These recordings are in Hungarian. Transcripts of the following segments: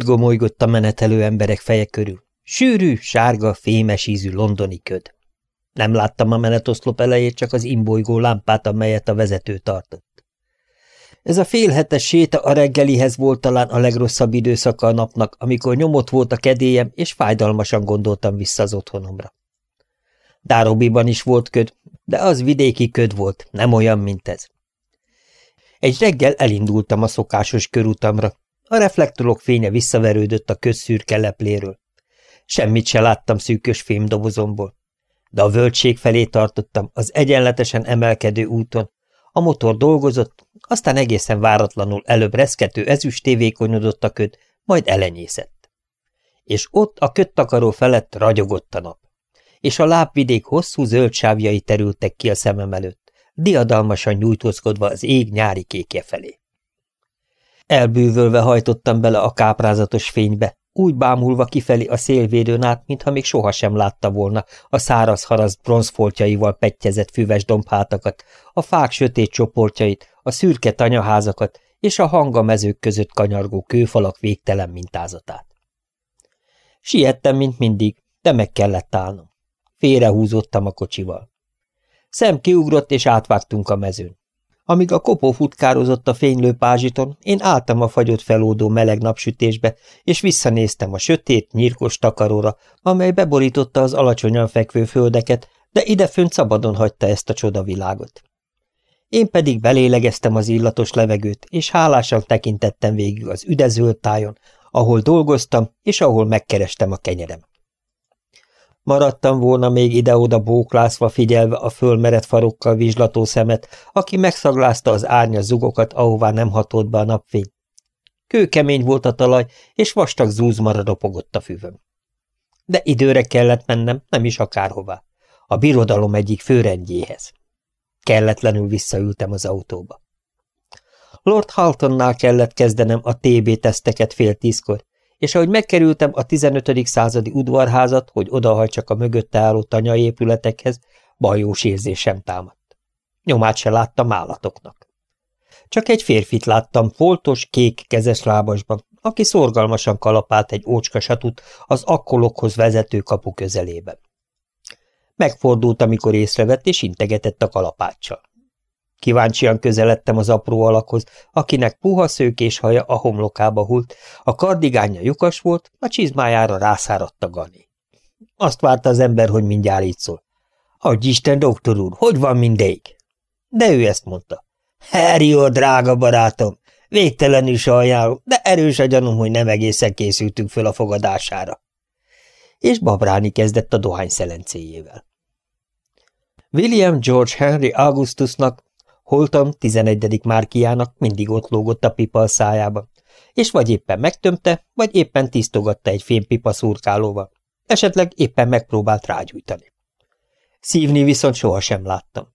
Köd gomolygott a menetelő emberek feje körül. Sűrű, sárga, fémes ízű londoni köd. Nem láttam a menetoszlop elejét, csak az imbolygó lámpát, amelyet a vezető tartott. Ez a félhetes séta a reggelihez volt talán a legrosszabb időszaka a napnak, amikor nyomott volt a kedélyem, és fájdalmasan gondoltam vissza az otthonomra. Dárobiban is volt köd, de az vidéki köd volt, nem olyan, mint ez. Egy reggel elindultam a szokásos körutamra. A reflektorok fénye visszaverődött a közszürke lepléről. Semmit se láttam szűkös fémdobozomból. De a völtség felé tartottam, az egyenletesen emelkedő úton. A motor dolgozott, aztán egészen váratlanul előbb reszkető ezüst tévékonyodott a köd, majd elenyészett. És ott a köttakaró felett ragyogott a nap. És a lábvidék hosszú zöld terültek ki a szemem előtt, diadalmasan nyújtózkodva az ég nyári kékje felé. Elbűvölve hajtottam bele a káprázatos fénybe, úgy bámulva kifelé a szélvédőn át, mintha még sohasem látta volna a száraz haraszt bronzfoltjaival pettyezett füves dombhátakat, a fák sötét csoportjait, a szürke tanyaházakat és a hangamezők között kanyargó kőfalak végtelen mintázatát. Siettem, mint mindig, de meg kellett állnom. Félrehúzottam a kocsival. Szem kiugrott, és átvágtunk a mezőn. Amíg a kopó futkározott a fénylő pázsiton, én álltam a fagyott felódó meleg napsütésbe, és visszanéztem a sötét, nyírkos takaróra, amely beborította az alacsonyan fekvő földeket, de idefönt szabadon hagyta ezt a csodavilágot. Én pedig belélegeztem az illatos levegőt, és hálásan tekintettem végig az üdezölt tájon, ahol dolgoztam, és ahol megkerestem a kenyerem. Maradtam volna még ide-oda bóklászva figyelve a fölmerett farokkal vizslató szemet, aki megszaglázta az árnyas zugokat, ahová nem hatolt be a napfény. Kőkemény volt a talaj, és vastag zúzmara ropogott a füvön. De időre kellett mennem, nem is akárhová. A birodalom egyik főrendjéhez. Kelletlenül visszaültem az autóba. Lord Haltonnál kellett kezdenem a TB-teszteket fél tízkor, és ahogy megkerültem a 15. századi udvarházat, hogy odahajtsak a mögötte álló tanyaépületekhez, bajós érzésem támadt. Nyomát se láttam állatoknak. Csak egy férfit láttam foltos, kék kezes lábasban, aki szorgalmasan kalapált egy ócskasatut az akkolokhoz vezető kapu közelében. Megfordult, amikor észrevett, és integetett a kalapáccsal. Kíváncsian közeledtem az apró alakhoz, akinek puha szőkés haja a homlokába hult, a kardigánja lyukas volt, a csizmájára rászáradt a gani. Azt várta az ember, hogy mindjárt így szól. Adj Isten, doktor úr, hogy van mindegy? De ő ezt mondta. Harry, drága barátom, végtelenül sajnálom, de erős a gyanúm, hogy nem egészen készültünk föl a fogadására. És babrálni kezdett a dohány szelencéjével. William George Henry Augustusnak Holtam 11. márkiának mindig ott lógott a pipa a szájában, és vagy éppen megtömte, vagy éppen tisztogatta egy fémpipa szurkálóval, esetleg éppen megpróbált rágyújtani. Szívni viszont sohasem láttam.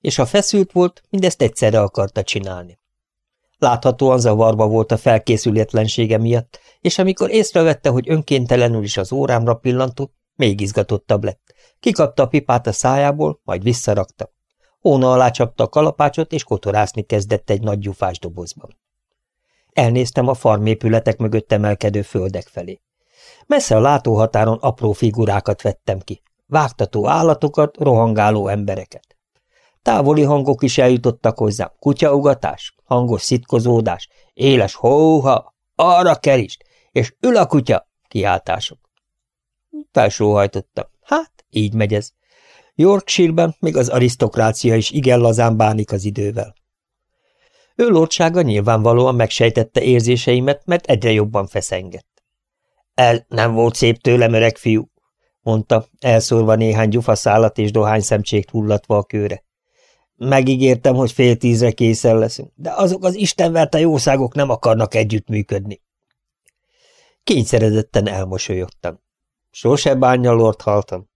És ha feszült volt, mindezt egyszerre akarta csinálni. Láthatóan zavarba volt a felkészületlensége miatt, és amikor észrevette, hogy önkéntelenül is az órámra pillantott, még izgatottabb lett. Kikapta a pipát a szájából, majd visszarakta. Óna alá csapta a kalapácsot, és kotorászni kezdett egy nagy gyufás dobozban. Elnéztem a farmépületek mögött emelkedő földek felé. Messze a látóhatáron apró figurákat vettem ki. Vágtató állatokat, rohangáló embereket. Távoli hangok is eljutottak hozzám. Kutyaugatás, hangos szitkozódás, éles hóha, arra kerist, és ül a kutya, kiáltások. Felsóhajtottam. Hát, így megy ez. Yorkshire-ben még az arisztokrácia is igen lazán bánik az idővel. Ő lordsága nyilvánvalóan megsejtette érzéseimet, mert egyre jobban feszengett. Ez nem volt szép tőlem, öreg fiú, mondta, elszórva néhány gyufaszálat és dohány szemcségt hullatva a kőre. Megígértem, hogy fél tízre készen leszünk, de azok az istenverte jószágok nem akarnak együttműködni. Kényszerezetten elmosolyogtam. Sose bánja, Lord haltam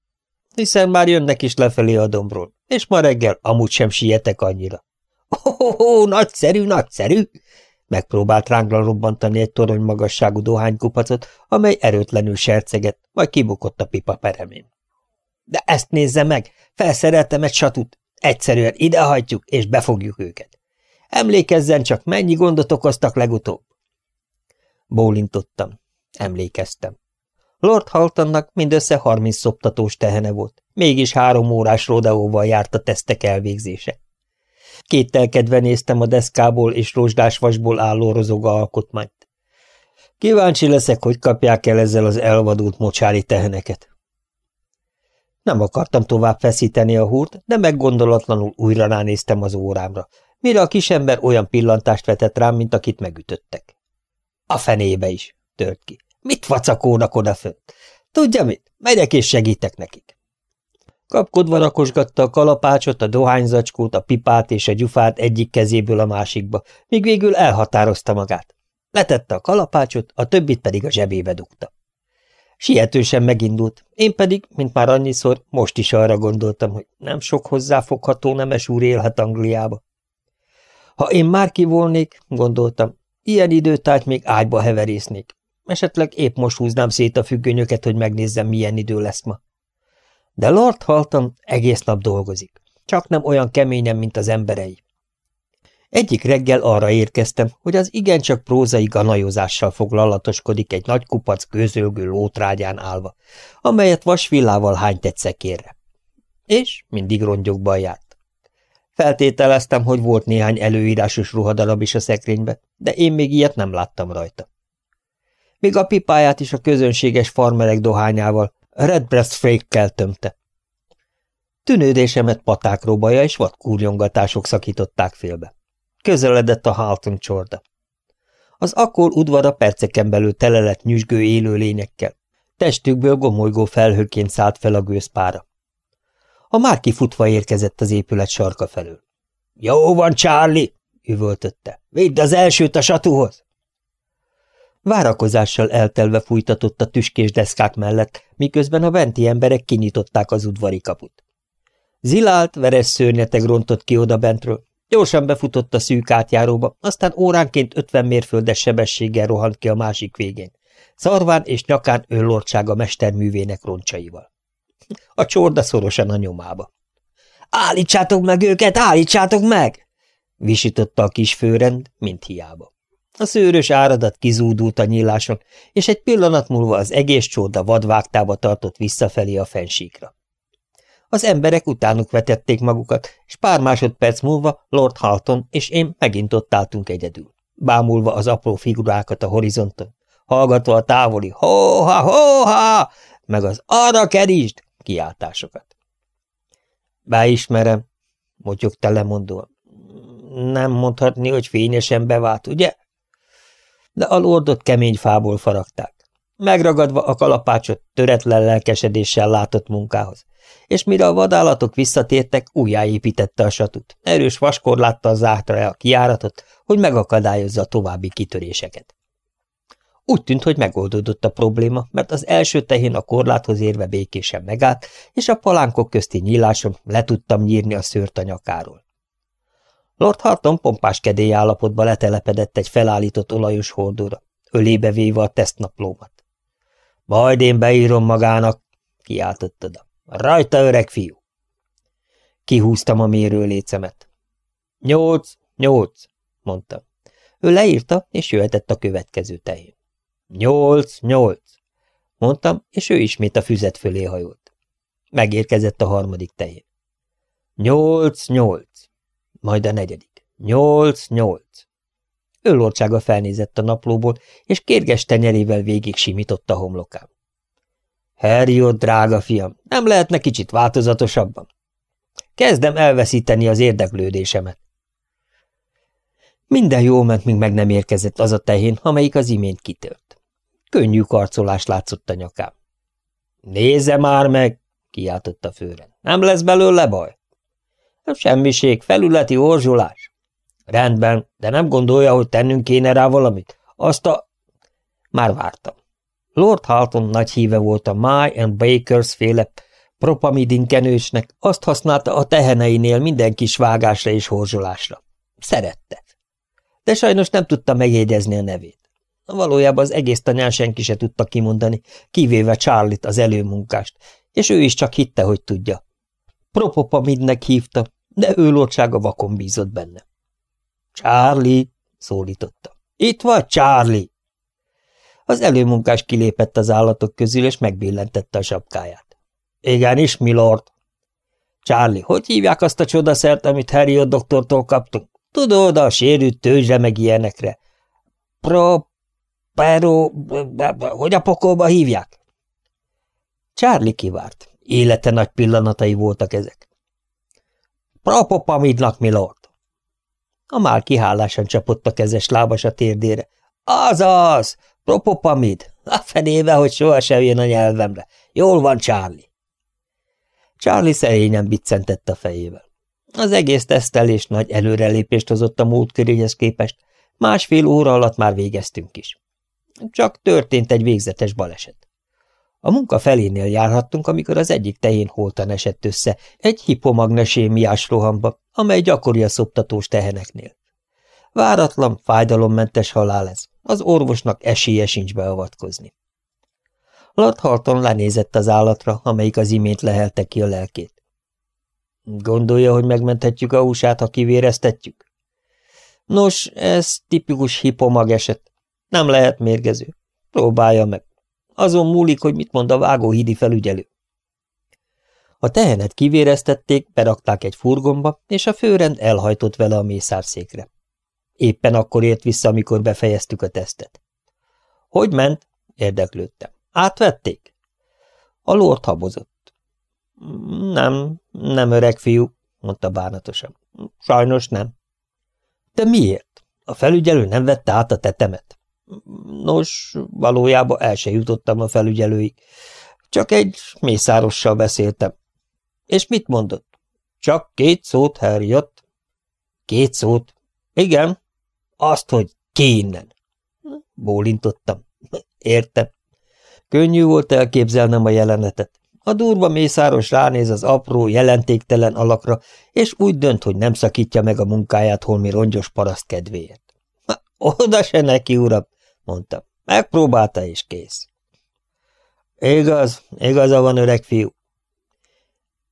hiszen már jönnek is lefelé a dombról, és ma reggel amúgy sem sietek annyira. Oh, – oh, nagyszerű, nagyszerű! Megpróbált ránglan robbantani egy torony magasságú dohánykupacot, amely erőtlenül serceget, majd kibukott a pipa peremén. – De ezt nézze meg! Felszereltem egy satut! Egyszerűen idehajtjuk, és befogjuk őket. Emlékezzen csak, mennyi gondot okoztak legutóbb! Bólintottam. Emlékeztem. Lord Haltonnak mindössze harminc szoptatós tehene volt, mégis három órás rodeóval járt a tesztek elvégzése. Kéttelkedve néztem a deszkából és rozsdás vasból álló rozoga alkotmányt. Kíváncsi leszek, hogy kapják el ezzel az elvadult mocsári teheneket. Nem akartam tovább feszíteni a húrt, de meggondolatlanul újra ránéztem az órámra, mire a kisember olyan pillantást vetett rám, mint akit megütöttek. A fenébe is, tört ki. Mit vacakónak odafönt? Tudja mit? Megyek és segítek nekik. Kapkodva rakosgatta a kalapácsot, a dohányzacskót, a pipát és a gyufát egyik kezéből a másikba, míg végül elhatározta magát. Letette a kalapácsot, a többit pedig a zsebébe dugta. Sietősen megindult, én pedig, mint már annyiszor, most is arra gondoltam, hogy nem sok hozzáfogható nemes úr élhet Angliába. Ha én már ki volnék, gondoltam, ilyen időtájt még ágyba heverésznék. Esetleg épp most húznám szét a függönyöket, hogy megnézzem, milyen idő lesz ma. De Lord Halton egész nap dolgozik, csak nem olyan keményen, mint az emberei. Egyik reggel arra érkeztem, hogy az igencsak prózai ganajozással foglalatoskodik egy nagy kupac gőzölgő lótrágyán állva, amelyet vasvillával hányt egy szekérre. És mindig rongyokban járt. Feltételeztem, hogy volt néhány előírásos ruhadarab is a szekrénybe, de én még ilyet nem láttam rajta. Még a pipáját is a közönséges farmerek dohányával, Redbreast Frake-kel tömte. Tűnődésemet patákróbaja és vadkúrjongatások szakították félbe. Közeledett a Halton csorda. Az akkor udvara perceken belül tele lett nyüzsgő élőlényekkel. Testükből gomolygó felhőként szállt fel a gőzpára. A már kifutva érkezett az épület sarka felől. – Jó van, Charlie! – üvöltötte. – Vidd az elsőt a satuhoz! Várakozással eltelve fújtatott a tüskés deszkák mellett, miközben a venti emberek kinyitották az udvari kaput. Zilált, veres szörnyeteg rontott ki oda bentről, gyorsan befutott a szűk átjáróba, aztán óránként ötven mérföldes sebességgel rohant ki a másik végén, szarván és nyakán öllordsága mesterművének roncsaival. A csorda szorosan a nyomába. – Állítsátok meg őket, állítsátok meg! – visította a kis főrend, mint hiába. A szőrös áradat kizúdult a nyíláson, és egy pillanat múlva az egész csóda vadvágtába tartott visszafelé a fensíkra. Az emberek utánuk vetették magukat, és pár másodperc múlva Lord Halton és én megint ott álltunk egyedül, bámulva az apró figurákat a horizonton, hallgatva a távoli hóha, meg az arra kerítsd kiáltásokat. Beismerem, motyogta lemondóan. Nem mondhatni, hogy fényesen bevált, ugye? De a lordot kemény fából faragták. Megragadva a kalapácsot töretlen lelkesedéssel látott munkához, és mire a vadállatok visszatértek, újjáépítette a satut. Erős vaskorláttal zárta el a kiáratot, hogy megakadályozza a további kitöréseket. Úgy tűnt, hogy megoldódott a probléma, mert az első tehén a korláthoz érve békésen megállt, és a palánkok közti nyíláson le tudtam nyírni a szőrt a nyakáról. Lord Harton pompás kedély állapotba letelepedett egy felállított olajos hordóra, ölébe véve a tesztnaplómat. – Majd én beírom magának! – kiáltott oda. – Rajta, öreg fiú! Kihúztam a mérőlécemet. – Nyolc, nyolc! – mondtam. Ő leírta, és jöhetett a következő tehén. – Nyolc, nyolc! – mondtam, és ő ismét a füzet fölé hajolt. Megérkezett a harmadik tehén. – Nyolc, nyolc! Majd a negyedik. Nyolc, nyolc. Öllorcsága felnézett a naplóból, és kérges tenyerével végig simított a homlokán. Herjó, drága fiam, nem lehetne kicsit változatosabban? Kezdem elveszíteni az érdeklődésemet. Minden jól ment, míg meg nem érkezett az a tehén, amelyik az imént kitölt. Könnyű karcolás látszott a nyakám. Nézze már meg, kiáltotta főren. Nem lesz belőle baj? Semmiség, felületi orzsulás. Rendben, de nem gondolja, hogy tennünk kéne rá valamit? Azt a... Már vártam. Lord Halton nagy híve volt a My and Bakers féle propamidinkenősnek, azt használta a teheneinél minden kis vágásra és horzsolásra. Szerette. De sajnos nem tudta megjegyezni a nevét. Valójában az egész tanyán senki se tudta kimondani, kivéve Charlie-t az előmunkást, és ő is csak hitte, hogy tudja. Propopamidnek hívta, de ő lordsága vakon bízott benne. – Charlie! – szólította. – Itt vagy, Charlie! Az előmunkás kilépett az állatok közül, és megbillentette a sapkáját. Igenis, milord. Charlie, hogy hívják azt a csodaszert, amit Harry a doktortól kaptunk? Tudod, a sérült tőzsre meg ilyenekre. Pro... Pero... Hogy a pokolba hívják? Charlie kivárt. Élete nagy pillanatai voltak ezek. Propopamidnak, milord. A már kihálásan csapott a kezes lábas a térdére. Azaz! Propopamid! A fenébe, hogy sohasem jön a nyelvemre. Jól van, Charlie. Charlie szerényen biccentett a fejével. Az egész tesztelés nagy előrelépést hozott a múltkorihez képest, másfél óra alatt már végeztünk is. Csak történt egy végzetes baleset. A munka felénél járhattunk, amikor az egyik tehén holtan esett össze egy hipomagnesémiás rohamba, amely gyakori a szoptatós teheneknél. Váratlan, fájdalommentes halál ez. Az orvosnak esélye sincs beavatkozni. Lord Halton lenézett az állatra, amelyik az imént lehelte ki a lelkét. Gondolja, hogy megmenthetjük a húsát, ha kivéreztetjük? Nos, ez tipikus hipomag eset. Nem lehet mérgező. Próbálja meg. Azon múlik, hogy mit mond a vágóhídi felügyelő. A tehenet kivéreztették, berakták egy furgonba, és a főrend elhajtott vele a mészárszékre. Éppen akkor ért vissza, amikor befejeztük a tesztet. Hogy ment? érdeklődtem. Átvették? A lord habozott. Nem, nem öreg fiú, mondta bánatosan. Sajnos nem. De miért? A felügyelő nem vette át a tetemet. Nos, valójában el se jutottam a felügyelőig. Csak egy mészárossal beszéltem. És mit mondott? Csak két szót, Harriot. Két szót? Igen. Azt, hogy ki innen. Bólintottam. Értem. Könnyű volt elképzelnem a jelenetet. A durva mészáros ránéz az apró, jelentéktelen alakra, és úgy dönt, hogy nem szakítja meg a munkáját holmi rongyos paraszt kedvéért. – Oda se neki, uram! – mondtam. – Megpróbálta, és kész. – Igaz, igaza van, öreg fiú.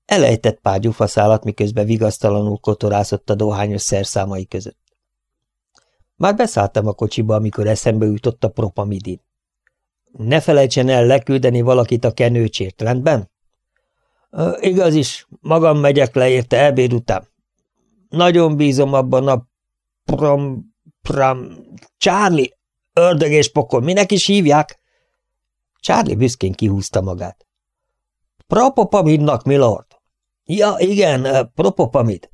Elejtett pár gyufaszálat, miközben vigasztalanul kotorászott a dohányos szerszámai között. Már beszálltam a kocsiba, amikor eszembe jutott a propamidin. Ne felejtsen el leküldeni valakit a kenőcsért, rendben? Igaz is, magam megyek le érte ebéd után. Nagyon bízom abban a prom, prom, Charlie, ördög és pokol, minek is hívják? Charlie büszkén kihúzta magát. Propopamidnak, milord. Ja, igen, propopamid.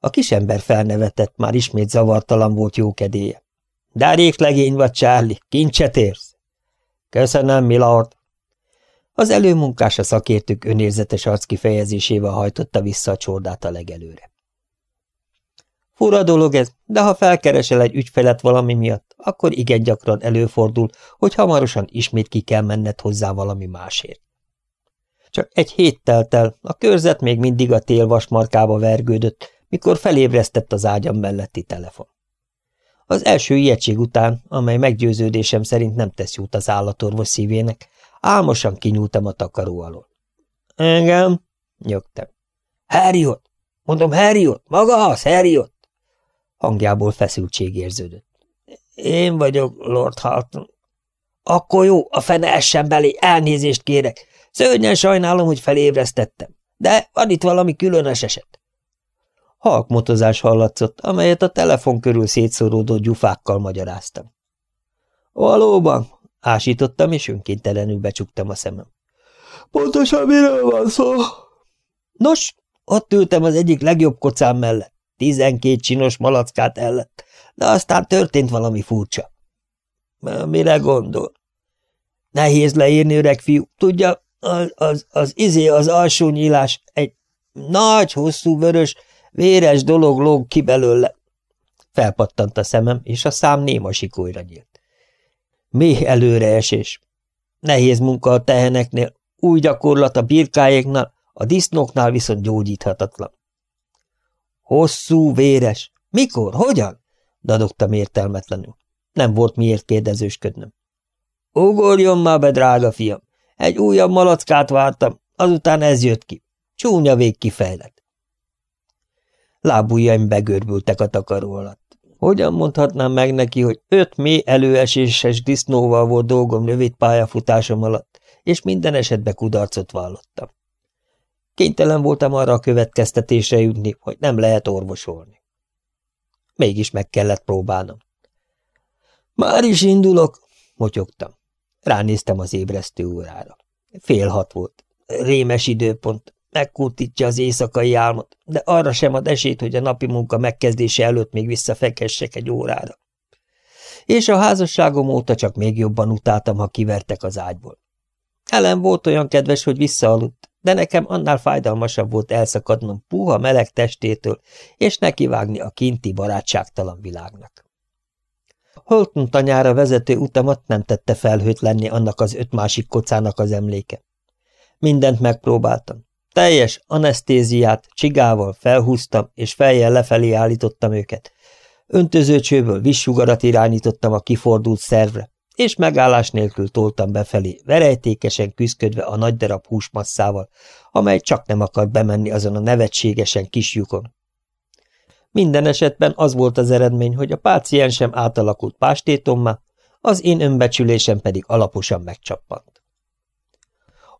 A kisember felnevetett, már ismét zavartalan volt jókedéje. Derék legény vagy, Charlie, kincset érsz. Köszönöm, milord. Az előmunkás a szakértők önérzetes arckifejezésével hajtotta vissza a csordát a legelőre. Fura dolog ez, de ha felkeresel egy ügyfelet valami miatt, akkor igen gyakran előfordul, hogy hamarosan ismét ki kell menned hozzá valami másért. Csak egy hét telt el, a körzet még mindig a télvasmarkába vergődött, mikor felébresztett az ágyam melletti telefon. Az első ijegység után, amely meggyőződésem szerint nem tesz jót az állatorvos szívének, álmosan kinyúltam a takaró alól. – Engem? – nyögtem. – Harriot! Mondom, Harriot! Maga az, Harriot! Hangjából feszültség érződött. – Én vagyok, Lord Halton. – Akkor jó, a fene essen belé, elnézést kérek. Szörnyen sajnálom, hogy felébresztettem. De van itt valami különös eset. Halkmotozás hallatszott, amelyet a telefon körül szétszoródó gyufákkal magyaráztam. Valóban, ásítottam, és önkéntelenül becsuktam a szemem. Pontosan miről van szó? Nos, ott ültem az egyik legjobb kocám mellett. Tizenkét csinos malackát ellett, de aztán történt valami furcsa. Mire gondol? Nehéz leírni, öreg fiú. Tudja, az, az, az izé, az alsó nyílás, egy nagy, hosszú, vörös, Véres dolog lóg ki belőle. Felpattant a szemem, és a szám néma sikolyra nyílt. Mély előreesés. Nehéz munka a teheneknél, új gyakorlat a birkáéknál, a disznóknál viszont gyógyíthatatlan. Hosszú, véres. Mikor? Hogyan? Dadogtam értelmetlenül. Nem volt miért kérdezősködnöm. Ugorjon már be, drága fiam! Egy újabb malackát vártam, azután ez jött ki. Csúnya vég kifejlett. Begörbültek a takaró alatt. Hogyan mondhatnám meg neki, hogy öt mély előeséses disznóval volt dolgom rövid pályafutásom alatt, és minden esetben kudarcot vallottam. Kénytelen voltam arra a következtetésre jutni, hogy nem lehet orvosolni. Mégis meg kellett próbálnom. Már is indulok, motyogtam. Ránéztem az ébresztő órára. Fél hat volt. Rémes időpont. Megkurtítja az éjszakai álmot, de arra sem ad esélyt, hogy a napi munka megkezdése előtt még visszafekessek egy órára. És a házasságom óta csak még jobban utáltam, ha kivertek az ágyból. Ellen volt olyan kedves, hogy visszaaludt, de nekem annál fájdalmasabb volt elszakadnom puha meleg testétől, és nekivágni a kinti barátságtalan világnak. Holton tanyára vezető utamat nem tette felhőt lenni annak az öt másik kocának az emléke. Mindent megpróbáltam. Teljes anesztéziát csigával felhúztam, és fejjel lefelé állítottam őket. Öntözőcsőből vissugarat irányítottam a kifordult szervre, és megállás nélkül toltam befelé, verejtékesen küzdködve a nagy darab húsmasszával, amely csak nem akar bemenni azon a nevetségesen kis lyukon. Minden esetben az volt az eredmény, hogy a páciensem átalakult pástétommá, az én önbecsülésem pedig alaposan megcsappant.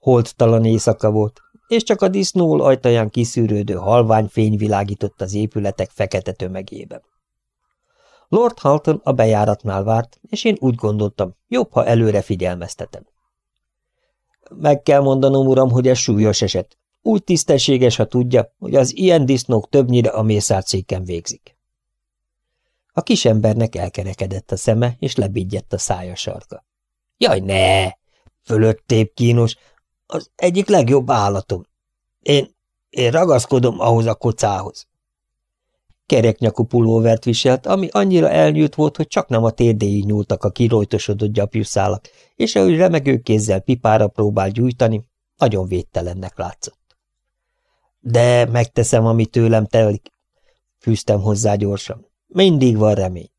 Holttalan éjszaka volt, és csak a disznól ajtaján kiszűrődő halvány fény világított az épületek fekete tömegében. Lord Halton a bejáratnál várt, és én úgy gondoltam, jobb, ha előre figyelmeztetem. Meg kell mondanom, uram, hogy ez súlyos eset. Úgy tisztességes, ha tudja, hogy az ilyen disznók többnyire a mészárcéken végzik. A kisembernek elkerekedett a szeme, és lebigyedt a szája sarka. Jaj, ne! Fölöttép kínos, az egyik legjobb állatom. Én, én ragaszkodom ahhoz a kocához. Kereknyakú pulóvert viselt, ami annyira elnyújt volt, hogy csak nem a térdéig nyúltak a kirojtosodott gyapjuszálak, és ahogy remegő kézzel pipára próbál gyújtani, nagyon védtelennek látszott. De megteszem, ami tőlem telik, fűztem hozzá gyorsan. Mindig van remény.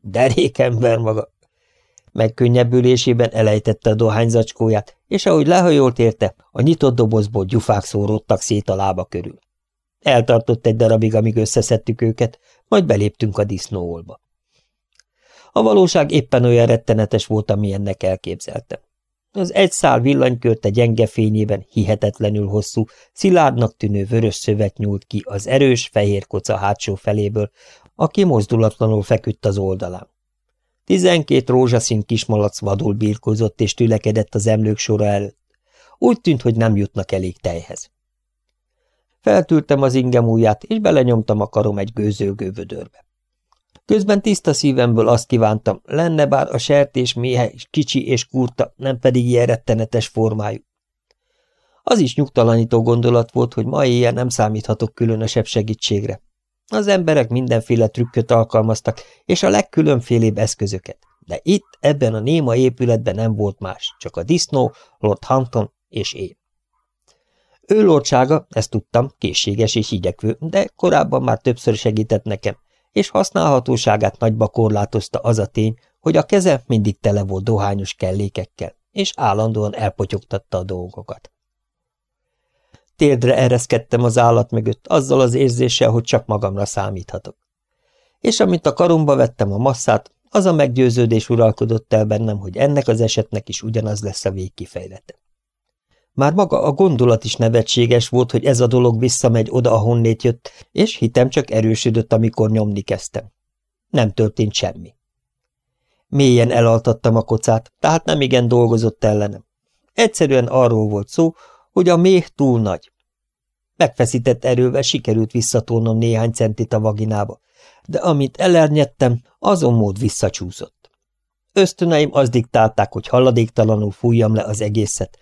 Derék ember maga. Megkönnyebbülésében elejtette a dohányzacskóját, és ahogy lehajolt érte, a nyitott dobozból gyufák szóródtak szét a lába körül. Eltartott egy darabig, amíg összeszedtük őket, majd beléptünk a disznóolba. A valóság éppen olyan rettenetes volt, amilyennek elképzeltem. Az egy szál villanykörte gyenge fényében hihetetlenül hosszú, szilárdnak tűnő vörös szövet nyúlt ki az erős, fehér koca hátsó feléből, aki mozdulatlanul feküdt az oldalán. Tizenkét rózsaszín kismalac vadul birkózott és tülekedett az emlők sora előtt. Úgy tűnt, hogy nem jutnak elég tejhez. Feltűrtem az ingem ujját, és belenyomtam a karom egy gőzölgő vödörbe. Közben tiszta szívemből azt kívántam, lenne bár a sertés méhe kicsi és kurta, nem pedig ilyen rettenetes formájú. Az is nyugtalanító gondolat volt, hogy ma éjjel nem számíthatok különösebb segítségre. Az emberek mindenféle trükköt alkalmaztak, és a legkülönfélébb eszközöket. De itt, ebben a néma épületben nem volt más, csak a disznó, Lord Hampton és én. Ő lordsága, ezt tudtam, készséges és igyekvő, de korábban már többször segített nekem, és használhatóságát nagyba korlátozta az a tény, hogy a keze mindig tele volt dohányos kellékekkel, és állandóan elpotyogtatta a dolgokat. Térdre ereszkedtem az állat mögött, azzal az érzéssel, hogy csak magamra számíthatok. És amint a karomba vettem a masszát, az a meggyőződés uralkodott el bennem, hogy ennek az esetnek is ugyanaz lesz a végkifejlete. Már maga a gondolat is nevetséges volt, hogy ez a dolog visszamegy oda, ahonnét jött, és hitem csak erősödött, amikor nyomni kezdtem. Nem történt semmi. Mélyen elaltattam a kocát, tehát nem igen dolgozott ellenem. Egyszerűen arról volt szó, hogy a méh túl nagy. Megfeszített erővel sikerült visszatolnom néhány centit a vaginába, de amit elernyettem, azon mód visszacsúszott. Ösztöneim az diktálták, hogy haladéktalanul fújjam le az egészet,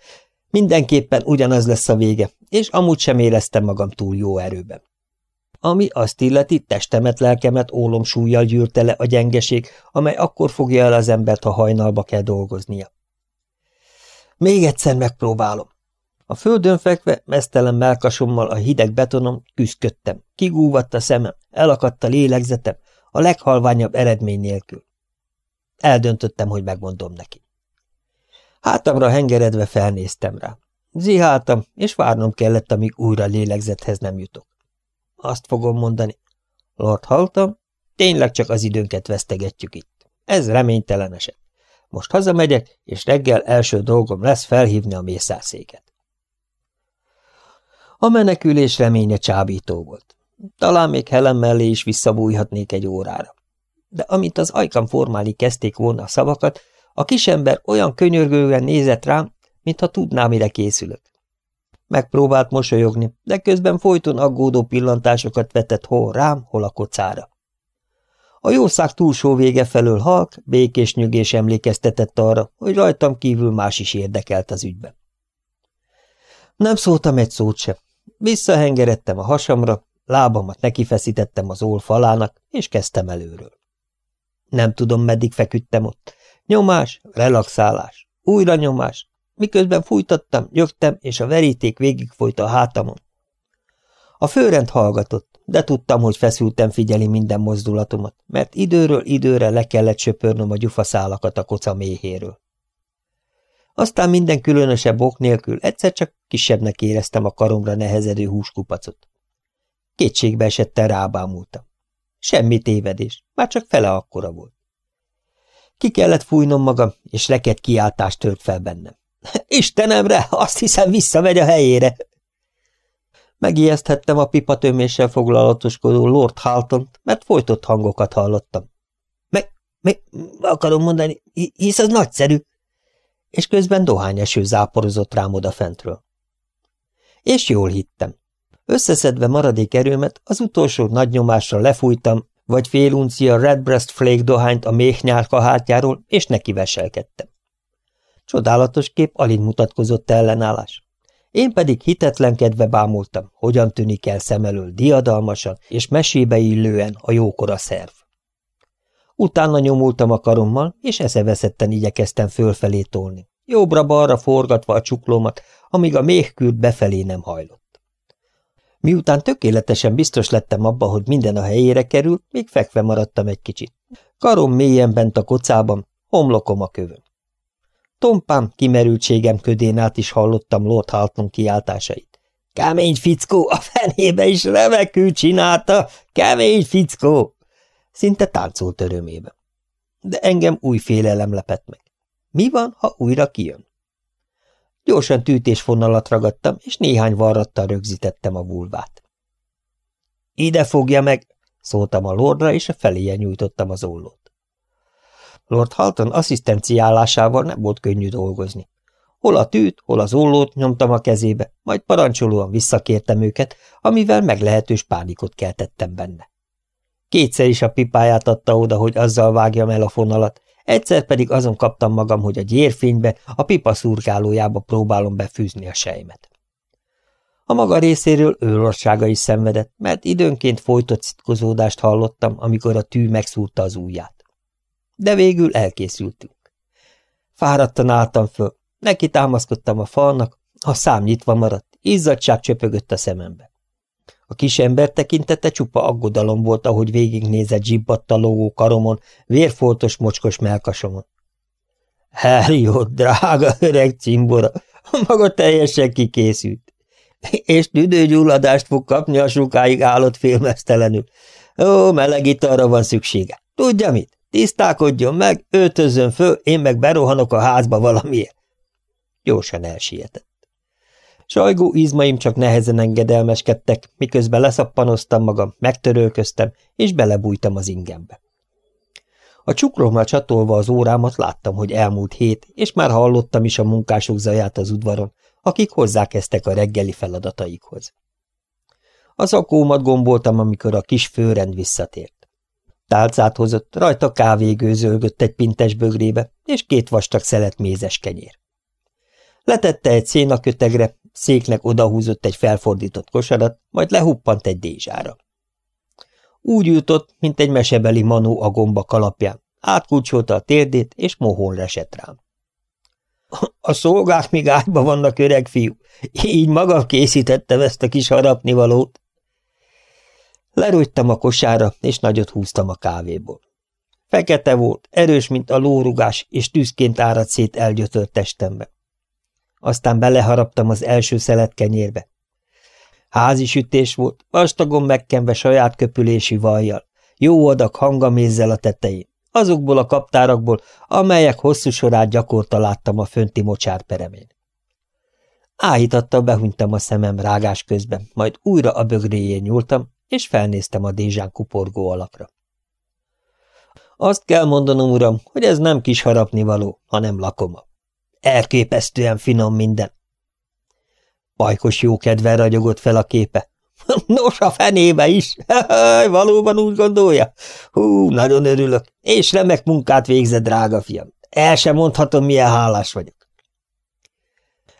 Mindenképpen ugyanaz lesz a vége, és amúgy sem éreztem magam túl jó erőben. Ami azt illeti, testemet, lelkemet ólom súlyjal gyűrte le a gyengeség, amely akkor fogja el az embert, ha hajnalba kell dolgoznia. Még egyszer megpróbálom. A földön fekve, mesztelen melkasommal a hideg betonom küzdködtem, kigúvatt a szemem, elakadt a lélegzetem, a leghalványabb eredmény nélkül. Eldöntöttem, hogy megmondom neki. Hátamra hengeredve felnéztem rá. Ziháltam, és várnom kellett, amíg újra lélegzethez nem jutok. Azt fogom mondani. Lord haltam, Tényleg csak az időnket vesztegetjük itt. Ez reménytelen eset. Most hazamegyek, és reggel első dolgom lesz felhívni a mészárszéket. A menekülés reménye csábító volt. Talán még Helen mellé is visszabújhatnék egy órára. De amint az ajkam formálni kezdték volna a szavakat, a kisember olyan könyörgően nézett rám, mintha tudná, mire készülök. Megpróbált mosolyogni, de közben folyton aggódó pillantásokat vetett hol rám, hol a kocára. A jószág túlsó vége felől halk, békés nyögés emlékeztetett arra, hogy rajtam kívül más is érdekelt az ügyben. Nem szóltam egy szót sem. Visszahengeredtem a hasamra, lábamat nekifeszítettem az ól falának, és kezdtem előről. Nem tudom, meddig feküdtem ott. Nyomás, relaxálás, újra nyomás, miközben fújtattam, nyögtem, és a veríték végigfolyt a hátamon. A főrend hallgatott, de tudtam, hogy feszülten figyeli minden mozdulatomat, mert időről időre le kellett söpörnöm a gyufaszálakat a koca méhéről. Aztán minden különösebb ok nélkül egyszer csak kisebbnek éreztem a karomra nehezedő húskupacot. Kétségbe esetten rábámultam. Semmi tévedés, már csak fele akkora volt. Ki kellett fújnom magam, és reket kiáltást tört fel bennem. Istenemre, azt hiszem visszamegy a helyére! Megijeszthettem a pipatöméssel foglalatoskodó Lord halton mert folytott hangokat hallottam. Meg, meg akarom mondani, hisz az nagyszerű! És közben dohányeső záporozott rám odafentről. És jól hittem. Összeszedve maradék erőmet, az utolsó nagy nyomásra lefújtam, vagy fél uncia Redbreast Flake dohányt a méhnyárka hátjáról, és neki veselkedtem. Csodálatos kép alig mutatkozott ellenállás. Én pedig hitetlenkedve bámultam, hogyan tűnik el szem elől diadalmasan és mesébe illően a jókora szerv. Utána nyomultam a karommal, és eszeveszetten igyekeztem fölfelé tolni, jobbra-balra forgatva a csuklómat, amíg a méhkült befelé nem hajlott. Miután tökéletesen biztos lettem abba, hogy minden a helyére kerül, még fekve maradtam egy kicsit. Karom mélyen bent a kocában, homlokom a kövön. Tompám, kimerültségem ködén át is hallottam Lord Halton kiáltásait. Kemény fickó, a fenébe is remekül csinálta! Kemény fickó! Szinte táncolt örömébe. De engem új félelem lepett meg. Mi van, ha újra kijön? Gyorsan tűtésfonalat ragadtam, és néhány varrattal rögzítettem a vulvát. Ide fogja meg, szóltam a lordra, és a feléje nyújtottam az ollót. Lord Halton asszisztenciálásával nem volt könnyű dolgozni. Hol a tűt, hol az ollót nyomtam a kezébe, majd parancsolóan visszakértem őket, amivel meglehetős pánikot keltettem benne. Kétszer is a pipáját adta oda, hogy azzal vágjam el a fonalat, egyszer pedig azon kaptam magam, hogy a gyérfénybe, a pipa szurkálójába próbálom befűzni a sejmet. A maga részéről őrorsága is szenvedett, mert időnként folytott szitkozódást hallottam, amikor a tű megszúrta az ujját. De végül elkészültünk. Fáradtan álltam föl, neki támaszkodtam a falnak, a szám nyitva maradt, izzadság csöpögött a szemembe. A kis ember tekintete csupa aggodalom volt, ahogy végignézett zsibbatta lógó karomon, vérfoltos mocskos melkasomon. Herriot, drága öreg cimbora, maga teljesen kikészült. És tüdőgyulladást fog kapni a sokáig állott félmeztelenül. Ó, meleg italra van szüksége. Tudja mit? Tisztálkodjon meg, öltözzön föl, én meg berohanok a házba valamiért. Gyorsan elsietett. Sajgó izmaim csak nehezen engedelmeskedtek, miközben leszappanoztam magam, megtörölköztem, és belebújtam az ingembe. A csukrommal csatolva az órámat láttam, hogy elmúlt hét, és már hallottam is a munkások zaját az udvaron, akik hozzákezdtek a reggeli feladataikhoz. Az akómat gomboltam, amikor a kis főrend visszatért. Tálcát hozott, rajta kávé gőzölgött egy pintes bögrébe, és két vastag szelet mézes kenyér. Letette egy szénakötegre, széknek odahúzott egy felfordított kosarat, majd lehuppant egy dézsára. Úgy jutott, mint egy mesebeli manó a gomba kalapján, átkulcsolta a térdét, és mohón esett rám. A szolgák még ágyba vannak, öreg fiú, így maga készítettem ezt a kis harapnivalót. Lerújtam a kosára, és nagyot húztam a kávéból. Fekete volt, erős, mint a lórugás, és tűzként árad szét elgyötört testembe. Aztán beleharaptam az első kenyérbe. Házi sütés volt, vastagon megkenve saját köpülési vajjal, jó adag hangamézzel a tetején, azokból a kaptárakból, amelyek hosszú sorát gyakorta láttam a fönti mocsárperemén. Áhítattal behunytam a szemem rágás közben, majd újra a bögréjén nyúltam, és felnéztem a dézsán kuporgó alakra. Azt kell mondanom, uram, hogy ez nem kis harapnivaló, hanem lakoma. Elképesztően finom minden. Pajkos kedvel ragyogott fel a képe. Nos, a fenébe is! Valóban úgy gondolja? Hú, nagyon örülök, és remek munkát végzett, drága fiam. El sem mondhatom, milyen hálás vagyok.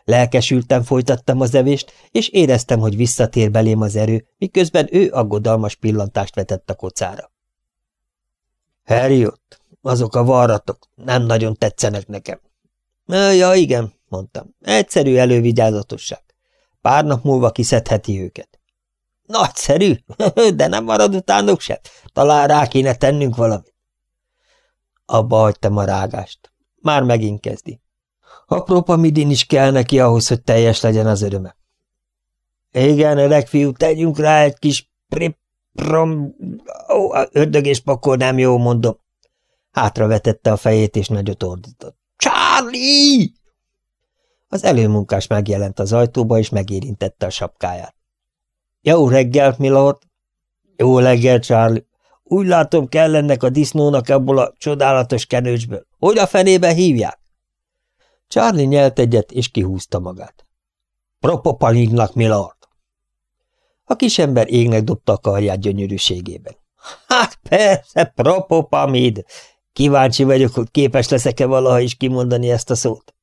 Lelkesültem folytattam az evést, és éreztem, hogy visszatér belém az erő, miközben ő aggodalmas pillantást vetett a kocára. Harriot, azok a varratok nem nagyon tetszenek nekem. Ja, igen, mondtam. Egyszerű elővigyázatosság. Pár nap múlva kiszedheti őket. Nagyszerű, de nem marad utánok se. Talán rá kéne tennünk valamit. Abba hagytam a rágást. Már megint kezdi. A propamidin is kell neki ahhoz, hogy teljes legyen az öröme. Igen, öreg fiú, tegyünk rá egy kis priprom... Ó, ördög pakol nem jó, mondom. Hátra vetette a fejét, és nagyot ordított. Charlie! Az előmunkás megjelent az ajtóba, és megérintette a sapkáját. Jó reggelt, milord! Jó reggelt, Charlie! Úgy látom, kell ennek a disznónak ebből a csodálatos kenőcsből. Hogy a fenébe hívják? Charlie nyelt egyet, és kihúzta magát. Propopalinnak, milord! A kisember égnek dobta a karját gyönyörűségében. Hát persze, propopamid! Kíváncsi vagyok, hogy képes leszek-e valaha is kimondani ezt a szót.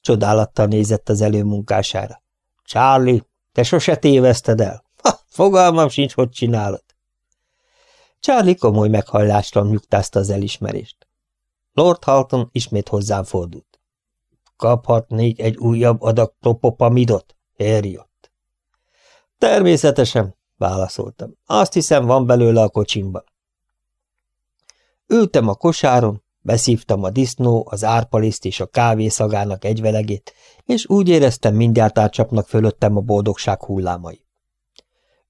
Csodálattal nézett az előmunkására. Charlie, te sose téveszted el. Ha, fogalmam sincs, hogy csinálod. Charlie komoly meghallásra nyugtázta az elismerést. Lord Halton ismét hozzám fordult. Kaphatnék egy újabb adag propopamidot? Érjött. Természetesen, válaszoltam. Azt hiszem, van belőle a kocsimban. Ültem a kosáron, beszívtam a disznó, az árpaliszt és a kávé szagának egyvelegét, és úgy éreztem, mindjárt átcsapnak fölöttem a boldogság hullámai.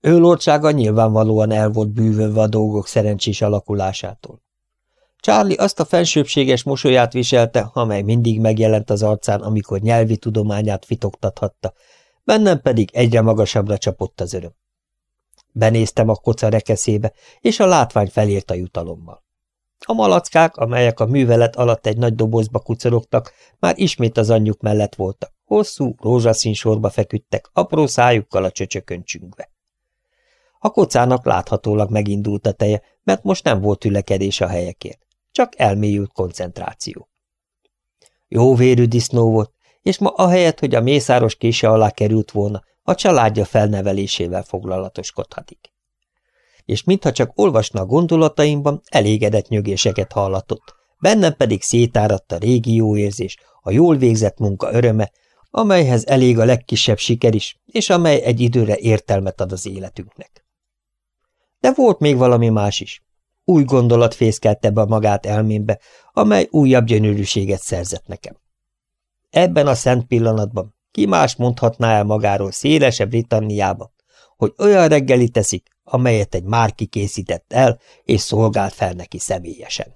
Őlordsága nyilvánvalóan el volt bűvölve a dolgok szerencsés alakulásától. Charlie azt a fensőbséges mosolyát viselte, amely mindig megjelent az arcán, amikor nyelvi tudományát fitoktathatta, bennem pedig egyre magasabbra csapott az öröm. Benéztem a koca rekeszébe, és a látvány felért a jutalommal. A malackák, amelyek a művelet alatt egy nagy dobozba kucorogtak, már ismét az anyjuk mellett voltak. Hosszú, rózsaszín sorba feküdtek, apró szájukkal a csöcsökön csüngve. A kocának láthatólag megindult a teje, mert most nem volt ülekedés a helyekért, csak elmélyült koncentráció. Jó vérű disznó volt, és ma ahelyett, hogy a mészáros kése alá került volna, a családja felnevelésével foglalatoskodhatik és mintha csak olvasna a gondolataimban, elégedett nyögéseket hallatott, bennem pedig szétáradt a régi jó érzés, a jól végzett munka öröme, amelyhez elég a legkisebb siker is, és amely egy időre értelmet ad az életünknek. De volt még valami más is. Új gondolat fészkelte be magát elmémbe, amely újabb gyönyörűséget szerzett nekem. Ebben a szent pillanatban ki más mondhatná el magáról szélesebb Britanniába, hogy olyan reggeli teszik, amelyet egy márki készített el, és szolgált fel neki személyesen.